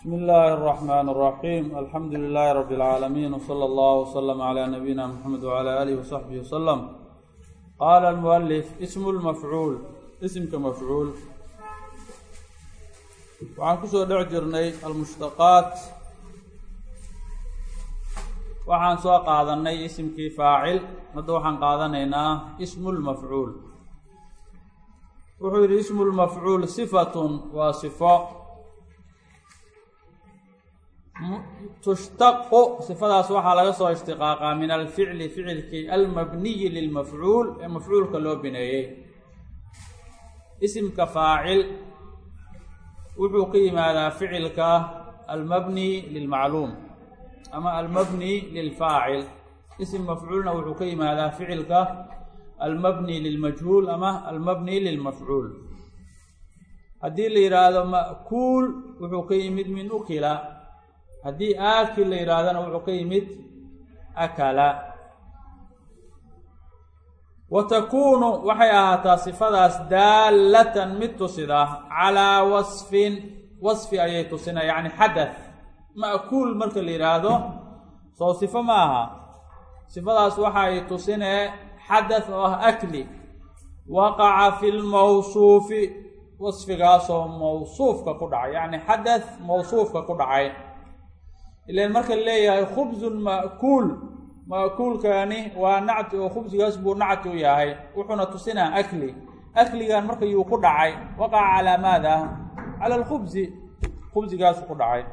بsم الlh الرحمن الرحيم الحمdu للh رب العاalمين وصلى الله وsلم عlى نبيinا محمد وعlى آله وصحبه وsلم qال المؤلف اسم المفعuul smka mafcuul waxaan kusoo dhex jirnay almushtaqaat waxaan soo qaadanay isimkii faacil hadda waxaan qaadanaynaa ismu lmafcuul wuxuu yihi ismu lmafcuul sifatun waa sifo tushtaqu sifadaas waxaa laga soo ishtiqaaqaa min alficli ficilkii almabniyi lilmafcuul ee mafcuulka loo bineeyey isimka faacil wuxuu ka yimaadaa ficilka almabni lilmacluum ama almabni lilfaacil isim mafcuulna wuxuu ka yimaadaa ficilka almabni lilmajhuul ama almabni lilmafcuul haddii la yidhaahdo ma'kuul wuxuu ka yimid min ukila haddii aakil la yidhaahdana wuxuu ka yimid akala. Wa takuunu waxay ahaataa sifadaas daallatan mid tusida calaa wasfin wasfi ayay tusina yacni xadath. Ma'kuul marka la yidhaahdo soo sifo ma aha. Sifadaas waxa ay tusinee xadath oo ah akli. Waqaca fi lmawsuufi wasfigaasoo mawsuufka ku dhacay yacni xadath mawsuufka ku dhacay ilan marka leeyahay khubsun ma'kuul ma'kuulkaani waa nacti oo khubsigaas buu nacti u yahay wuxuuna tusinaa akli akligan marka yuu ku dhacay waqaca calaa maada cala alkhubsi khubsigaasu ku dhacay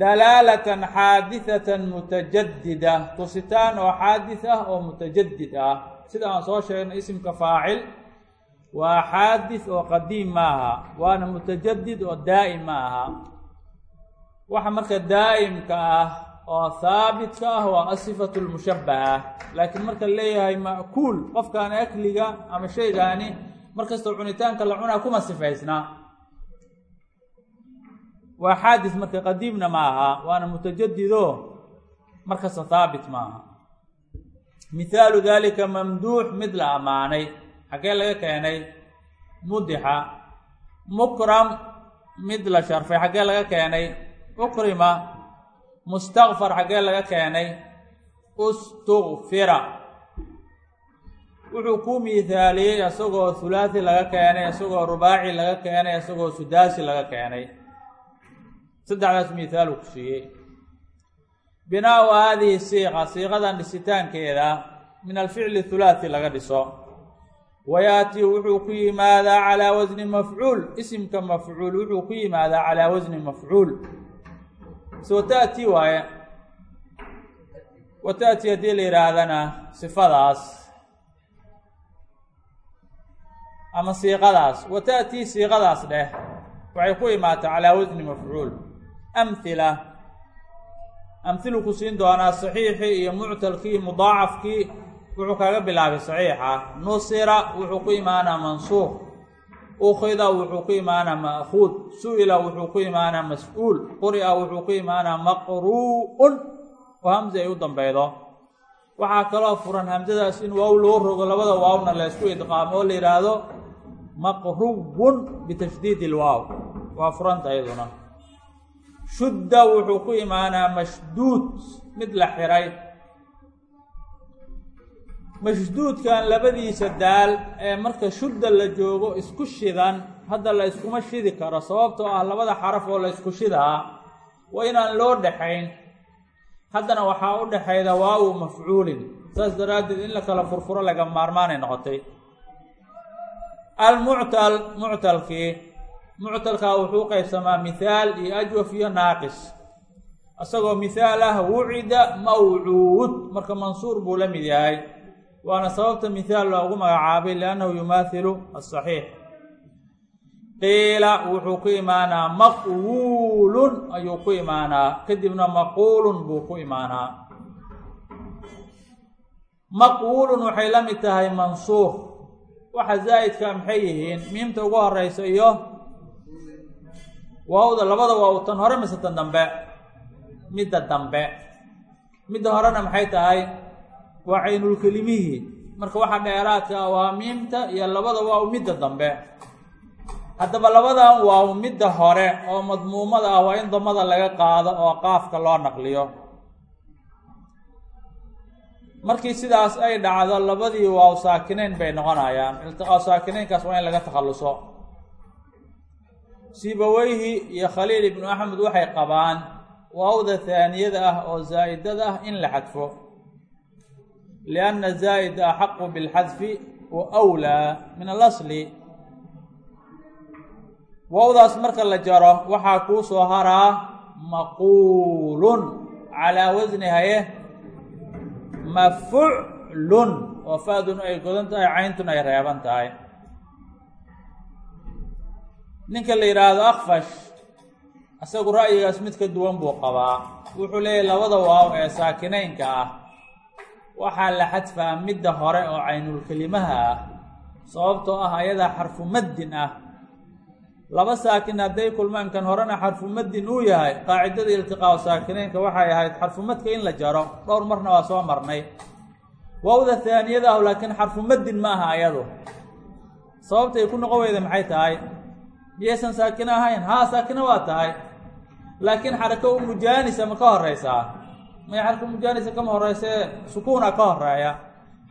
dalaalatan xaadithatan mutajadida tusitaan oo xaadis ah oo mutajadid ah sida aan soo sheegnay isimka faacil waa xaadis oo qadiim ma aha waana mutajadid oo daa'im ma aha waxa marka daa'imka ah oo haabitka ah waa asifatu lmushabbaha laakiin marka leeyahay ma'kuul qofkaani akliga ama shaygaani markastoo cunitaanka la cunaa kuma sifaysna. Waa xaadis marka qadiimna ma aha waana mutajadido markasta haabit ma aha. Mithaalu dalika mamduux mid la ammaanay xaggee laga keenay mudixa mukram mid la sharfay xaggee laga keenay ukrima mustakfar xaggee laga keenay ustukfira wuxuu ku miithaaliyey isagoo hulaasi laga keenay isagoo rubaaci laga keenay isagoo sudaasi laga keenay. Saddexdaas miithaaluu ku siiyey. Binaa-u haadihi siiqa siiqadan dhisitaankeeda min alficli hulaasi laga dhiso. Wayaati wuxuu ku yimaadaa calaa wasni mafcuul isimka mafcuul wuxuu ku yimaadaa calaa wasni mafcuul soo taati waaye wa taati haddii la yidhaahdana sifadaas ama siiqadaas wa taati siiqadaas dheh waxay ku imaataa calaa wasni mafcuul. Amhila amhilu ku siin doonaa saxiixii iyo muctalkii mudaacafkii wuxuu kaga bilaabay saxiixa. Nusira wuxuu ku imaanaa mansuuq ukhida wuxuu ku imaanaa ma'kuud su'ila wuxuu ku imaanaa mas'uul quri'a wuxuu ku imaanaa maqruu'un oo hamsi ay u dambeydo waxaa kaloo furan hamsadaas in waaw loo rogo labada waawna la ysku idqaamo oo la yidhaahdo maqruwun bitashdiid ilwaaw waa furanta iyaduna. Shudda wuxuu ku imaanaa mashduud mid la xiray mashduudkan labadiisa daal ee marka shudda la joogo isku shidan hadda la iskuma shidi karo sababtoo ah labada xaraf oo la isku shidaa waa inaan loo dhexayn haddana waxaa u dhexayda waawu mafcuulin saas daraaddeed in la kala furfuro laga maarmaanay noqotay. Almuctal muctalkii muctalkaa wuxuu qaybsamaa mithaal iyo ajwaf iyo naaqis. Isagoo mithaal ah wucida mawcuud marka mansuur buu la mid yahay waana sababta mithaal loogu magacaabay liannahu yumaathilu asaxiix qiila wuxuu ku imaanaa maqwuulun ayuu ku imaanaa. Kadibna maquulun buu ku imaanaa. Maqwuulun waxay la mid tahay mansuur waxa zaa'idka maxay yihiin? Miimta ugu horeysa iyo waawda labada waaw tan hore mise tan dambe? Midda dambe. Midda horena maxay tahay waa caynulkelimihii marka waxa dheeraadka waa miimta iyo labada waaw midda dambe. Haddaba labadan waa midda hore oo madmuumada ah waa in damada laga qaado oo qaafka loo naqliyo. Markii sidaas ay dhacdo labadii waaw saakineyn bay noqonayaan. Iltiqaa saakineynkaas waa in laga takhalluso. Sibaweyhi iyo khaliil ibnu axmed waxay qabaan waawda haaniyada ah oo zaa'idada ah in la xadfo zaa'ida axaqu bilxadfi wa wlaa min alasli waawdaas marka la jaro waxaa kuu soo haraa maquulun calaa wasni haye mafuclun oo fa-dun ay godan tahay cayntun ay reeban tahay ninka la yidhaahdo akfash isagu ra'yigaas mid ka duwan buu qabaa wuxuu leeyahy labada waaw ee saakineynka ah waxaa la xadfaa midda hore oo caynulkelimaha ah sababtoo ah ayadaa xarfu maddin ah. Laba saakin hadday kulmaan kan horena xarfu maddin uu yahay qaacidada iltiqaau saakineynka waxay ahayd xarfumadka in la jaro dhowr marna waa soo marnay. Waawda haaniyada ah laakiin xarfu maddin ma aha ayadu. Sababtay ku noqon weyda maxay tahay? Miyaysan saakino ahayn haa saakino waa tahay. Laakiin xarako u mujaanisa ma ka horeysaa may xarfu mujaanisa kama horeysee sukuuna ka horreeya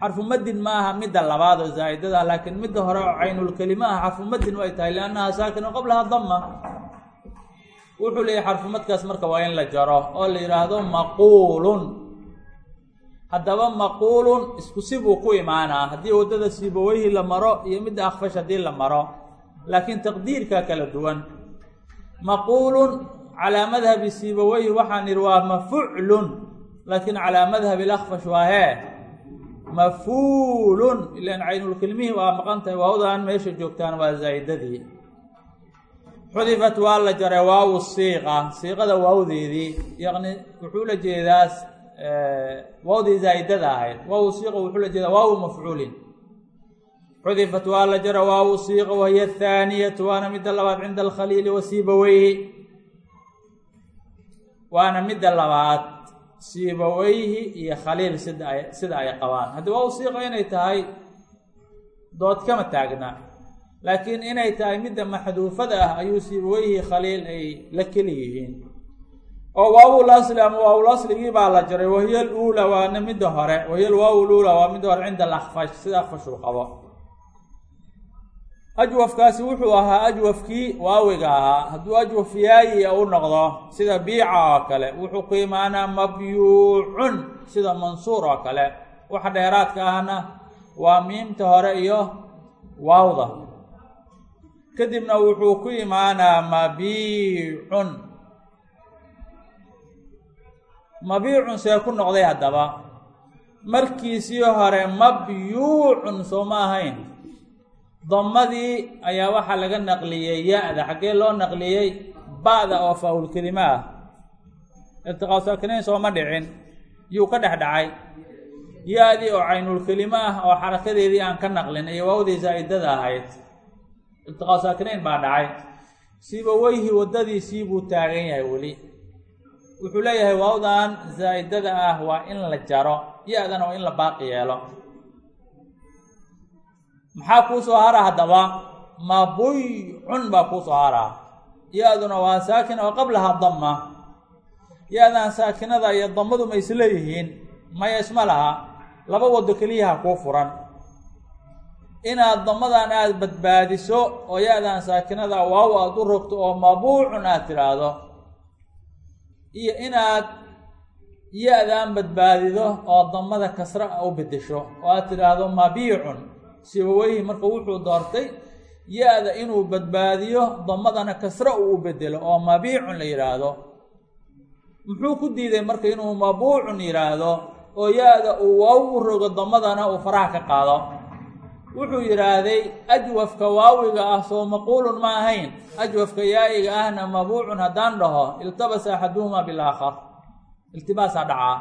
xarfu madin ma aha midda labaad oo zaa'idada laakiin midda hore oo caynulkelima ah xarfu madin way tahay liannaha saakino qablaha dama wuxuu leeyahy xarfumadkaas marka waa in la jaro oo la yidhaahdo maquulun. Haddaba maquulun isku si buu ku imaanaa haddii waddada siibaweyhi la maro iyo midda akfash haddii la maro. Laakiin taqdiirka kala duwan. Maquulun calaa madhabi siibaweyhi waxaan idhi waa mafuclun laakiin calaa madhabi lakfash waa hee mafuulun ilaan caynulkelmihii waa maqan tahay waawdaan meesha joogtaan waa zaa'idadii xudifat waa la jaray waawu siiqa siiqada waawdeedii yaqni wuxuu la jeedaas waawdii zaa'idada ahayd. Waawu siiqa wuxuu la jeedaa waawu mafcuulin. Xudifat waa la jara waawu siiqa wahiya athaaniyatu waana midda labaad cinda alkhaliili wa siibaweyhi waana midda labaad siibaweyhi iyo khaliil sida sida ay qabaan. Haddii waawu siiqa inay tahay dood kama taagna. Laakiin inay tahay midda maxduufada ah ayuu siibaweyhi khaliil ay la keli yihiin. Oo waawul asli ama waawul asligii baa la jaray wahiya aluula waana midda hore. Wahiya alwaawu luula waa midda hore cinda alakfash sida akfash uu qabo ajwafkaasi wuxuu ahaa ajwafkii waawiga ahaa. Hadduu ajwaf yaayi u noqdo sida biica oo kale wuxuu ku imaanaa mabyuucun sida mansuur oo kale. Waxa dheeraadka ahna waa miimta hore iyo waawda. Kadibna wuxuu ku imaanaa mabiicun mabiicun see ku noqday haddaba. Markiisii hore mabyuucun soo ma ahayn damadii ayaa waxaa laga naqliyey ya-da xaggee loo naqliyey ba-da oo faa-ulkelima ah. Iltiqaa saakinayn sooma dhicin yuu ka dhex dhacay. Ya-dii oo caynulkelima ah oo xarakadeedii aan ka naqlin iyo waawdii zaa'idada ahayd. Iltiqaa saakinayn baa dhacay. Siibaweyhi waddadiisii buu taagan yahay weli. Wuxuu leeyahay waawdan zaa'idada ah waa in la jaro ya-dana waa in la baaqi yeelo maxaa kuu soo haraa haddaba? Mabuycun baa kuu soo haraa ya-duna waa saakin oo qablaha dama ya-dan saakinada iyo damadu ma isleeyihiin maya isma laha. Laba wado keliyaha kuu furan. Inaad damadan aada badbaadiso oo ya-dan saakinada waaw aada u rogto oo mabuucun aad tidhaahdo iyo inaad ya-dan badbaadido oo damada kasra u bedesho oo aad tidhaahdo mabiicun sibaweyhi marka wuxuu doortay ya-da inuu badbaadiyo damadana kasra uu u bedelo oo mabiicun la yidhaahdo muxuu ku diiday marka inuu mabuucun yidhaahdo oo ya-da uu waaw u rogo damadana uu faraha ka qaado? Wuxuu yidhaahday ajwafka waawiga ah soo maquulun ma ahayn. Ajwafka yaa-iga ahna mabuucun haddaan dhaho iltabasa axaduhumaa bilaakhar iltibaasaa dhacaa.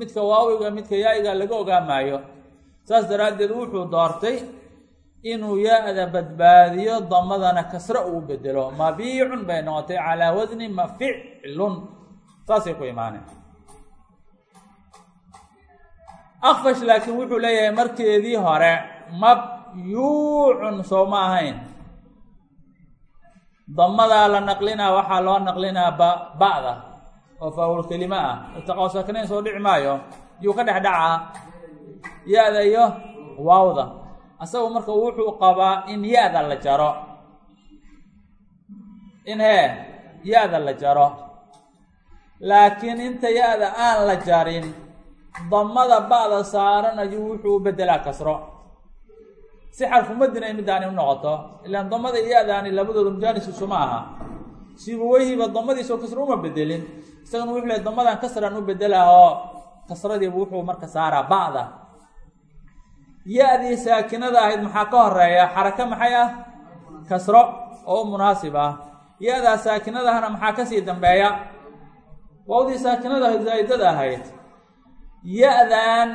Midka waawiga midka yaa-iga laga ogaamaayo saas daraaddeed wuxuu doortay inuu ya-da badbaadiyo damadana kasre uu bedelo. Mabiicun bay noqotay calaa wasni maficlun saasay ku imaaneen. Akfash laakiin wuxuu leeyahay markeedii hore mabyuucun soo ma ahayn. Damadaa la naqlinaa waxaa loo naqlinaa ba ba'da oo faawul kelima ah. Saknayn soo dhici maayo yuu ka dhex dhacaa ya-da iyo waawda. Asagu marka wuxuu qabaa in ya-da la jaro. In hee ya-da la jaro. Laakiin inta ya-da aan la jarin damada ba'da saaran ayuu wuxuu u bedelaa kasro. Si xarfumadina ay midaani u noqoto ilaan damada ya-daani labadooda mujaaniskiisu ma aha. Siibaweyhiba damadiisoo kasro uma bedelin isagana wuxuu leey damadan kasran u bedelaa oo kasradiibu wuxuu marka saaraa ba'da ya-dii saakinada ahayd maxaa ka horreeya xaraka maxay ah? Kasro oo u munaasib ah. Ya-daa saakinadahana maxaa ka sii dambeeya? Wawdii saakinada ahayd. Zaa'idada ahayd ya-dan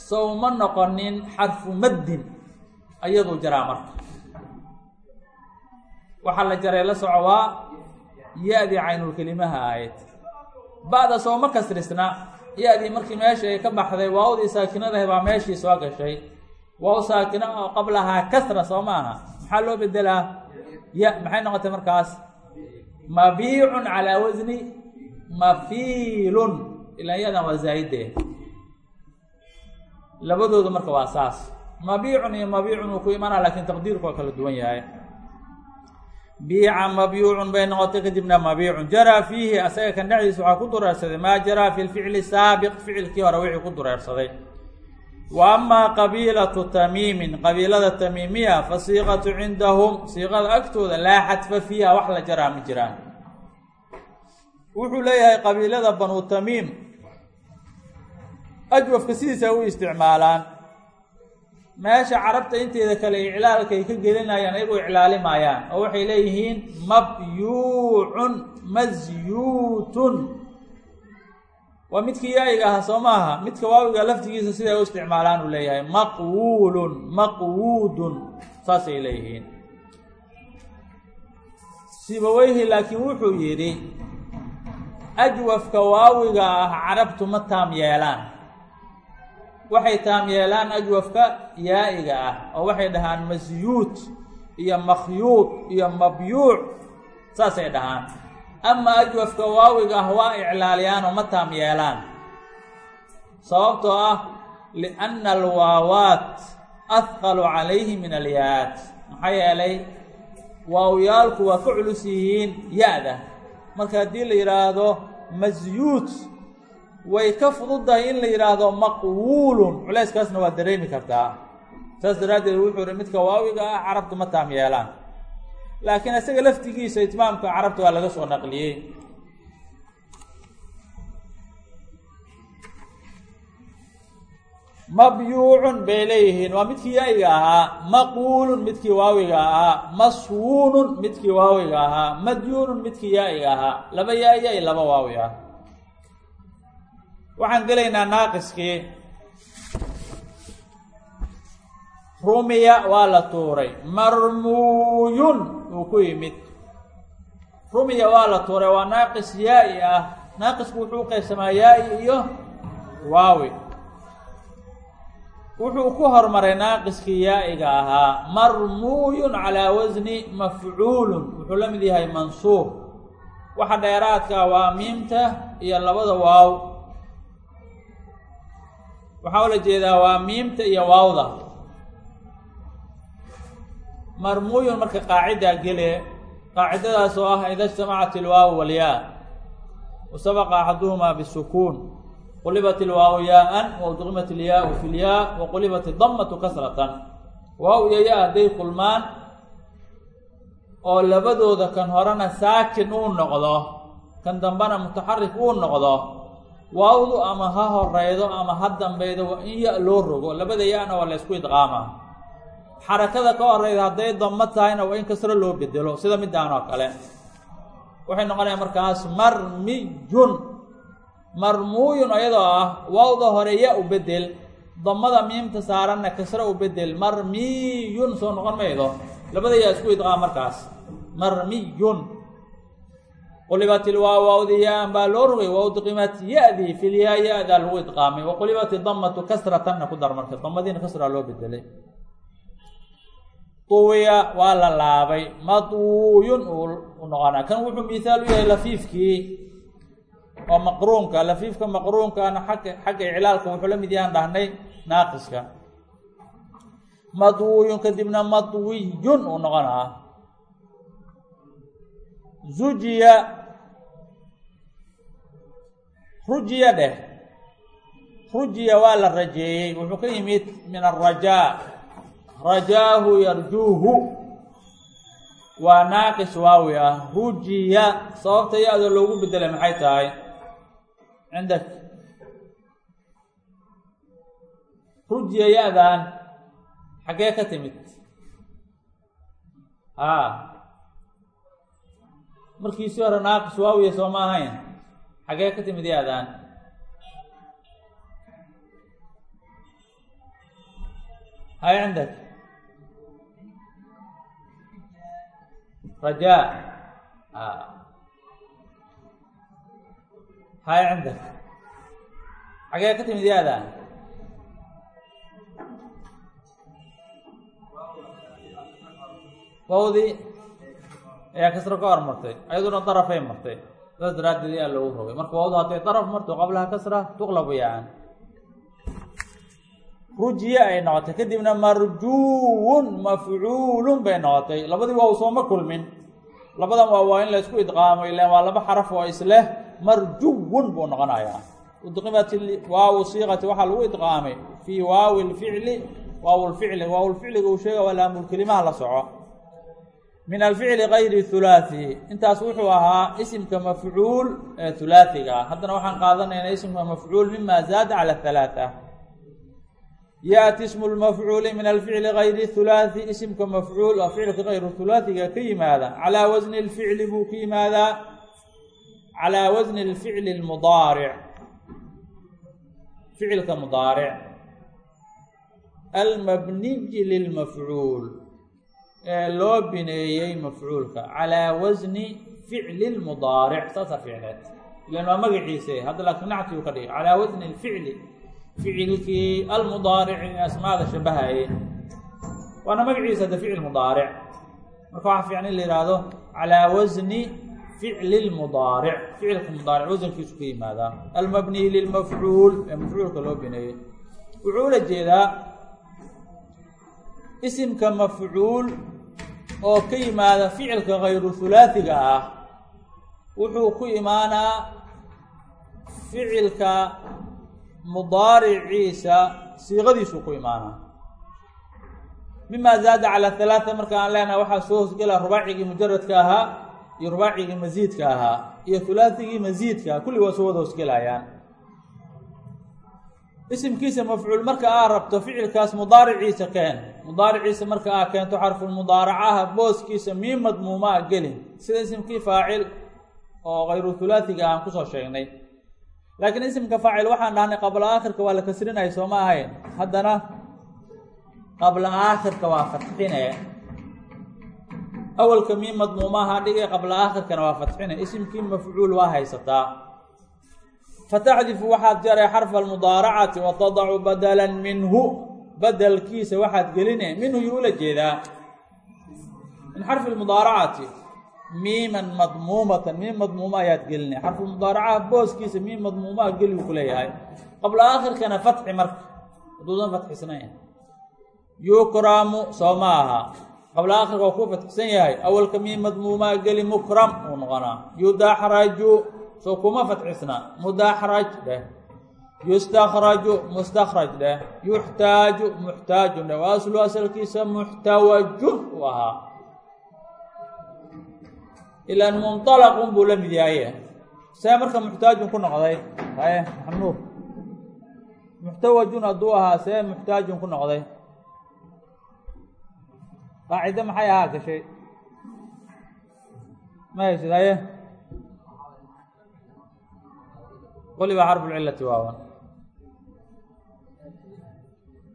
sowma noqonin xarfu maddin ayaduu jaraa marka. Waxaa la jaray la soco waa ya-dii caynulkelimaha ahayd. Ba'da sooma kasrisna. Ya-dii markii meesha ay ka baxday waawdii saakinadahay baa meeshii soo gashay waaw saakina oo qablahaa kasra soo ma aha maxaa loo bedelaa ya maxay noqotay markaas? Mabiicun calaa wasni mafiilun. Ilaan yadan waa zaayide labadooda marka waa saas. Mabiicun iyo mabiicun uu ku imanaa laakiin taqdiirku waa kala duwan yahay. Biica mabyuucun bay noqotay kadibna mabiicun. Jaraa fiihi asaga kan dhexdiisa waxaa ku dureersaday maa jaraa fi lficli saabiq ficilkii hore wixii ku dureersaday wa amaa qabiilatu tamiimin qabiilada tamiimiya fa siiqatu cindahum siiqada agtooda laa xadfa fiiha wax la jaraa ma jiraan. Wuxuu leeyahay qabiilada banu tamiim ajwafka sidiisa u isticmaalaan. Meesha carabta inteeda kale iclaalka ay ka gelinayaan ayagu iclaalimayaan oo waxay leeyihiin mabyuucun masyuutun waa midkii yaayiga ahaa soo maaha? Midka waawiga laftigiisa siday u isticmaalaan uu leeyahay maqwuulun maqwuudun saasay leeyihiin. Sibaweyhi laakiin wuxuu yidhi ajwafka waawiga ah carabtu ma taam yeelaan. Waxay taam yeelaan ajwafka yaa-iga ah oo waxay dhahaan masyuut iyo makhyuud iyo mabyuuc saasay dhahaan ama ajwafka waawiga ah waa iclaaliyaanoo ma taam yeelaan. Sababtoo ah lianna alwaawaat ahqalu calayhi min alyaa-aat maxaa yeelay waawyaalku waa ka culus yihiin ya-da marka haddii la yidhaahdo masyuut way ka fududahay in la yidhaahdo maqwuulun. Culayskaasna waa dareemi kartaa. Saas daraaddeed wuxuu ihi midka waawiga ah carabtu ma taam yeelaan laakiin isaga laftigiisa itmaamka carabta waa laga soo naqliyey. Mabyuucun bay leeyihiin. Waa midkii yaayiga ahaa maquulun midkii waawiga ahaa maswuunun midkii waawiga ahaa madyuunun midkii yaayiga ahaa laba yaaya laba waawi ah waxaan gelaynaa naaqiskii rumiya waa la tuuray. Marmuuyun uu ku yimid. Rumiya waa la tuuray. Waa naaqis yaa-i ah. Naaqisku wuxuu uqaybsamaa yaa-i iyo waawi. Wuxuu ku hormaray naaqiskii yaa-iga ahaa. Marmuuyun calaa wasni mafcuulun. Wuxuu la mid yahay mansuub. Waxa dheeraadka waa miimta iyo labada waaw. Waxaa ula jeedaa waa miimta iyo waawda marmuuyun marka qaacidaa gele qaacidadaas oo ah ida ijtamacat ilwaawu walyaa wasabaqa axaduhumaa bisukuun qulibat ilwaawu yaa-an waudqimat ilyaau fi lyaa waqulibat idamatu kasratan. Waaw iyo ya hadday kulmaan oo labadooda kan horena saakin uu noqdo kan dambena mutaxarik uu noqdo waawdu ama ha horeydo ama ha dambeydo waa in ya loo rogo labada ya-na waa la ysku idqaama xarakada ka horeyda hadday damo tahayna waa in kasro loo bedelo. Sida midaan oo kale. Waxay noqonaya markaas marmiyun. Marmuuyun ayadoo ah waawda hore ya u bedel damada miimta saaranna kasro u bedel. Marmiyun soo noqon maydo. Labada yaa isku idqaam markaas. Marmiyun. Qulibat ilwaa waawdi ya-an baa loo rogay waudqimat ya-dii filyaa ya-daa lagu idqaamay waqulibat idamatu kasratanna ku dar marka damadiina kasraa loo bedelay tuwiya waa la laabay matwuyun uu noqonaa kan wuxuu mithaal u yahay lafiifkii oo maqruunka lafiifka maqruunkana agga xagga iclaalka wuxuu la mid yahaan dhahnay naaqiska madwuyun kadibna madwiyun uu noqonaa zujiya rujiya dheh rujiya waa la rajeeyey wuxuu ka yimid min arajaa rajaahu yarjuuhu. Waa naaqis waawi ah. Rujiya sababta ya-da loogu bedelay maxay tahay? Cindak rujiya ya-dan xaggee ka timid. Haa. Markiisii hore naaqis waawiya soo ahayn xaggee ka timid ya-dan. Hay cindak hay cindak xagee ka timid yaada wawdii ayaa kasro ka hor martay ayaduna darafay martay saas daraaddeed yaa loogu rogay marka wawdu hadday daraf marto qablaha kasra tuqlabu rujiye ay noqotay. Kadibna marjuwun mafcuulun bay noqotay. Labadii waaw sooma kulmin. Labadan waa waa in la isku idqaamo ilaan waa laba xaraf oo isleh marjuwun buu noqonayaa. Udqimat waawu siiqati waxaa lagu idqaamay. Fii waawi lficli waaw lficli waaw lficliga uu sheega waa laamulkelimaha la soco. Min alficli gayri hulaathi intaas wuxuu ahaa isimka mafcuul ee hulaathiga ah haddana waxaan qaadanaynaa isimka mafcuul mima zaada cala halaata yaأti ismu lmafcuuli min alficli gayri hulaathi isimka mafcuul oo ficilka kayru hulaathiga ka yimaada calaa wasni lficli buu ka yimaadaa calaa wasni lficli lmudaaric ficilka mudaaric almabniyi lilmafcuul ee loo bineeyey mafcuulka calaa wasni ficli lmudaaric saasaa ficleed ilan waa magaciise hadda laakiin nactigu ka dhigay calaa wasni lficli ficilkii almudaarici asmaada shabahaye. Waana magaciisa hadda ficil mudaaric. Marka waxaa fiican in la yihahdo calaa wasni ficli lmudaaric ficilka mudaaric wasankiisu ka yimaadaa almabniy lilmafcuul ee mafcuulka loo bineeyey wuxuu ula jeedaa isimka mafcuul oo ka yimaada ficilka kayru hulaathiga ah. Wuxuu ku imaanaa ficilka mudaariciisa siiqadiisuu ku imaanaa. Mima zaada calaa halaata marka aan leenahay waxaa soo hosgelaa rubaacigii mujaradka ahaa iyo rubaacigii masiidka ahaa iyo hulaathigii masiidka kulli waa soo wada hosgelayaan isimkiisa mafcuul marka aa rabto ficilkaas mudaariciisa keen. Mudaariciisa marka aa keento xarfulmudaaracaha booskiisa mii madmuuma a gelin. Sida isimkii faacil oo kayru hulaathiga aan ku soo sheegnay laakiin isimka faacil waxaan dhahnay qabla aakhirka waa la kasrinaya soo ma ahayn. Haddana qabla aakhirka waa fatxine awalka mii madmuumaha dhigay qabla aakhirkana waa fatxine isimkii mafcuul waa haysataa. Fataxdifu waxaad jaray xarfa almudaaracati wa tadacu badalan minhu. Badelkiisa waxaad geline minhu yuu ula jeedaa. Min xarfi lmudaaracati miiman madmuumatan miim madmuuma ayaad gelinay. Xarfulmudaaracaha booskiisa miim madmuumaa geligu ku leeyahay. Qabla aakhirkana fatxi marka. Hadduusan fatxisnayn yukramu soo ma aha. Qabla aakhirka waa kuu fatxisan yahay. Awalka miim madmuumaa geli mukram uu noqonaa. Yudaxraju soo kuma fatxisna. Mudaxraj dheh. Yustakraju mustakraj dheh. Yuxtaaju muxtaajun dheh. Waa aslu asalkiisa muxtawajun uu ahaa ilaan munطalaqun buu la mid yahaye see marka muxtaajun ku noqday. Haye maxamuud muxtawajun hadduu ahaa see muxtaajun ku noqday. Qaacide maxay ahaa gashay? Ma haysid haye quliba xarfu lcilati waawan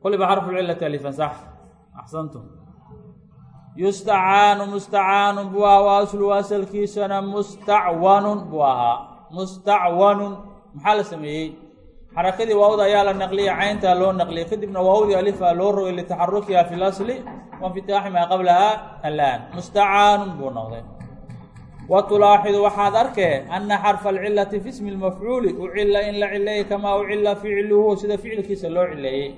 quliba xarfu lcilati alifan sax axsantum yustacaanu mustacaanun buu ahaa wa aslu asalkiisana mustacwanun buu ahaa mustacwanun maxaa la sameeyey xarakadii waawda ayaa la naqliyay cayntaa loo naqliyay kadibna waawdii alifa loo rogay litaxarukiha fi lasli wainfitaaxi maa qablaha alaan mustacaanun buu noqday wa tulaaxidu waxaad arkee ana xarfa alcilati fi ismi lmafcuuli ucila in la cileeyey kamaa ucila ficluhu sida ficilkiisa loo cileeyey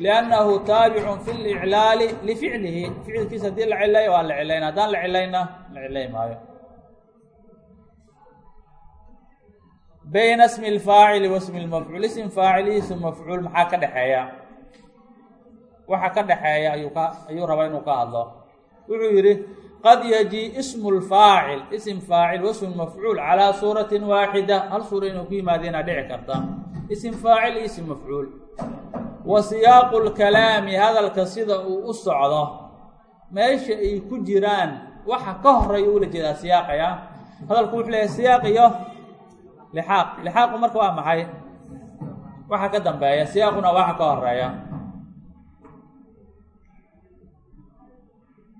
liannahu taabicun fi liclaali lificlihi ficilkiisa haddii la cileeyo waa la cilayna haddaan la cilayna la cilay maayo bayna smi lfaacili wa smi lmafcuul ism faacilihiisu mafcuul maxaa ka dhexeeya waxa ka dhexeeya ayuu ka ayuu rabaa inuu ka hadlo wuxuu yidhi qad yaji ismu lfaacil ism faacil wasmu mafcuul calaa suuratin waaxida hal ku yimaadeenaa dhici karta ism wa siyaaqu lkalaami hadalka sida uu u socdo meesha ay ku jiraan waxa ka horreeya ula jeedaa siyaaqaya hadalku wuxuu leeyahay siyaaq iyo lixaaq lixaaqu marka waa maxay? Waxa ka dambeeya siyaaquna waxa ka horreeya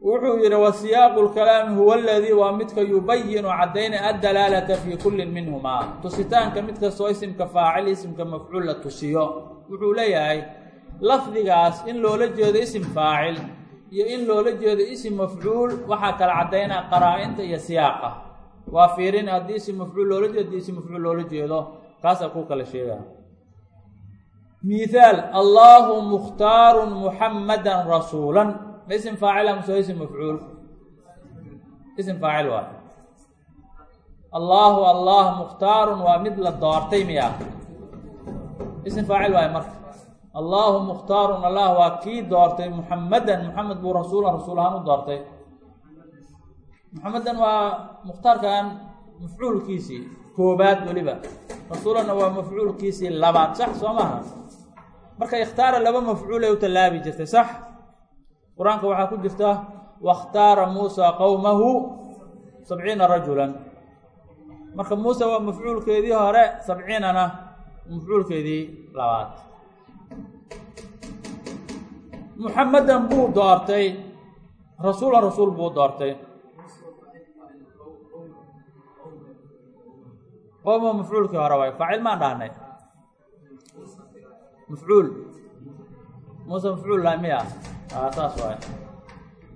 wuxuu yihi wa siyaaqu lkalaami huwa aladii waa midka yubayinu caddayna addalaalata fi kullin minhumaa. Tusitaanka mid kastoo isimka faacil isimka mafcuul la tusiyo. Wuxuu leeyahay lafdigaas in loola jeedo isim faacil iyo in loola jeedo isim mafcuul waxaa kala caddaynaa qaraa-inta iyo siyaaqa. Waa fiirin haddii isim mafcuul loola jeedo haddii isim mafcuul loola jeedo kaasaa ku kala sheegaa mithaal allahu mukhtaarun muxammadan rasuulan ism faacila mase ism mafcuul ism faacil waa allahu allah mukhtaarun waa mid la doortay miya ism faacil waayo marka allahu mukhtaarun allah waa kii doortay muxamadan muxamed buu rasuulan rasuul ahaan u doortay muxamedan waa mukhtaarkan mafcuulkiisii koobaad weliba rasuulanna waa mafcuulkiisii labaad sax soo maaha marka ikhtaara laba mafcuul ay u tallaabi jirtay sax qur'aanka waxaa ku jirta wakhtaara muusa qowmahu sabciina rajulan. Marka muuse waa mafcuulkeedii hore sabciinana mafcuulkeedii labaad. Muxamedan buu doortay rasuulan rasuul buu doortay. Qowma mafcuulkii hore waay faacil maan dhahnay mafcuul. Muuse mafcuul la miya saas waay.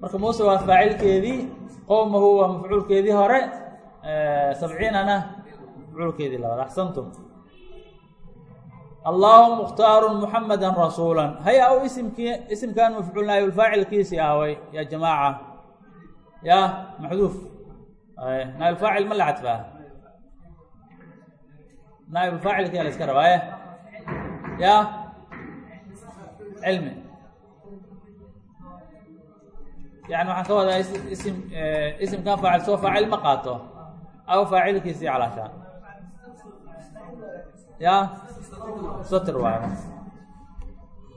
Marka muuse waa faacilkeedii qowmahu waa mafcuulkeedii hore sabciinana mafcuulkeedii labaad axsantum. Allahu mukhtaaru muxamada rasuula haya aw isimkii isimkan mafcuul naayulfaacilkiisii ahway ya jamaaca. Ya maxduuf. Naayulfaacil ma la cadfaa. Naayulfaacilkia la iska rabaaye ya? Cilmi yani waxaan ka wadaa isim isimkan faacil soo faacil ma qaato. Aw faacilkiisii calaashaan ya? Mustatir waayo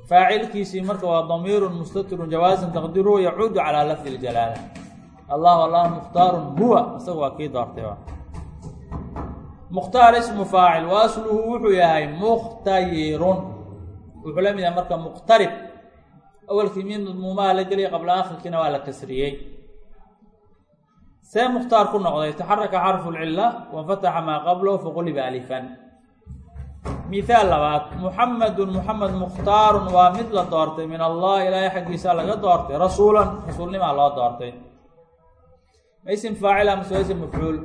faacilkiisii marka waa damiirun mustatirun jawaazan taqdiruhu yacuudu calaa lafdi ljalaala allahu allah mukhtaarun huwa isaga waa kii doortay mukhtaar ismu faacil wa asluhu wuxuu yahay mukhtayirun wuxuu la mid yahay marka muqtarib awalkii mid madmuumaha la geliyay qabla akhirkiina waa la kasriyey see mukhtaar ku noqday taxaraka xarfu lcila wanfataxa maa qablahu faquliba alifan mithaal labaad muxamedun muxamed mukhtaarun waa mid la doortay min allah ilaahay xaggiisa laga doortay rasuulan rasuulnimaa loo doortay ma isim faacila mase waa ism mafcuul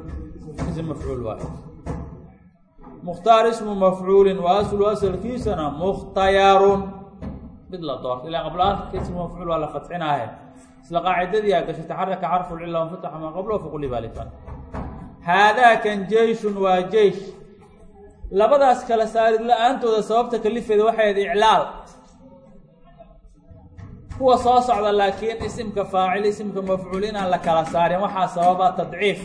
ism mafcuul waay mukhtaar ismu mafcuulin wa aslu asalkiisana mukhtayarun mid la doortay ilaa qabla akhirka ismu mafcuul waa la fatxinaahe isla qaacidadii aa gashay taxaraka xarfu lcila wanfataxa maa qablahu faquliba alifan haadaakan jeyshun waa jeysh labadaas kala saarid la'aantooda sababta kalifeeda waxay ahayd iclaal. Kuwa soo socda laakiin isimka faacil isimka mafcuul inaan la kala saarin waxaa sababa tadciif.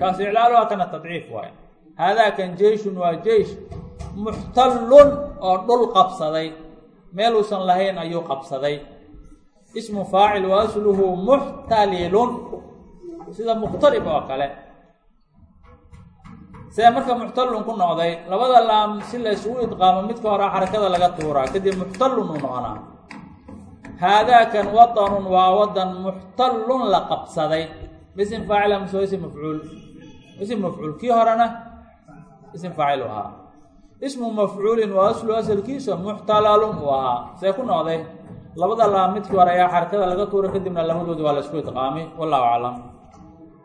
Kaasu iclaal waa kana tadciif waayo haadaakan jeyshun waa jeysh muxtallun oo dhul qabsaday meeluusan lahayn ayuu qabsaday. Ismu faacil wa asluhu muxtalilun. Sida muqtarib oo kale. See marka muxtalun ku noqday labada laam si la isugu idqaamo midka horaa xarakada laga tuuraa kadib muxtalun uu noqonaa. Haadaakan wadanun waa wadan muxtalun la qabsaday. Isim faacil waa ism mafcuul? Ism mafcuul kii horena ism faacil u ahaa ismu mafcuulin waa aslu asalkiisa muxtalalun. Uu ahaa see ku noqday. Labada laam midkii hore ayaa xarakada laga tuuray kadibna labadoodi waa la isku idqaamay. Wallahu aclam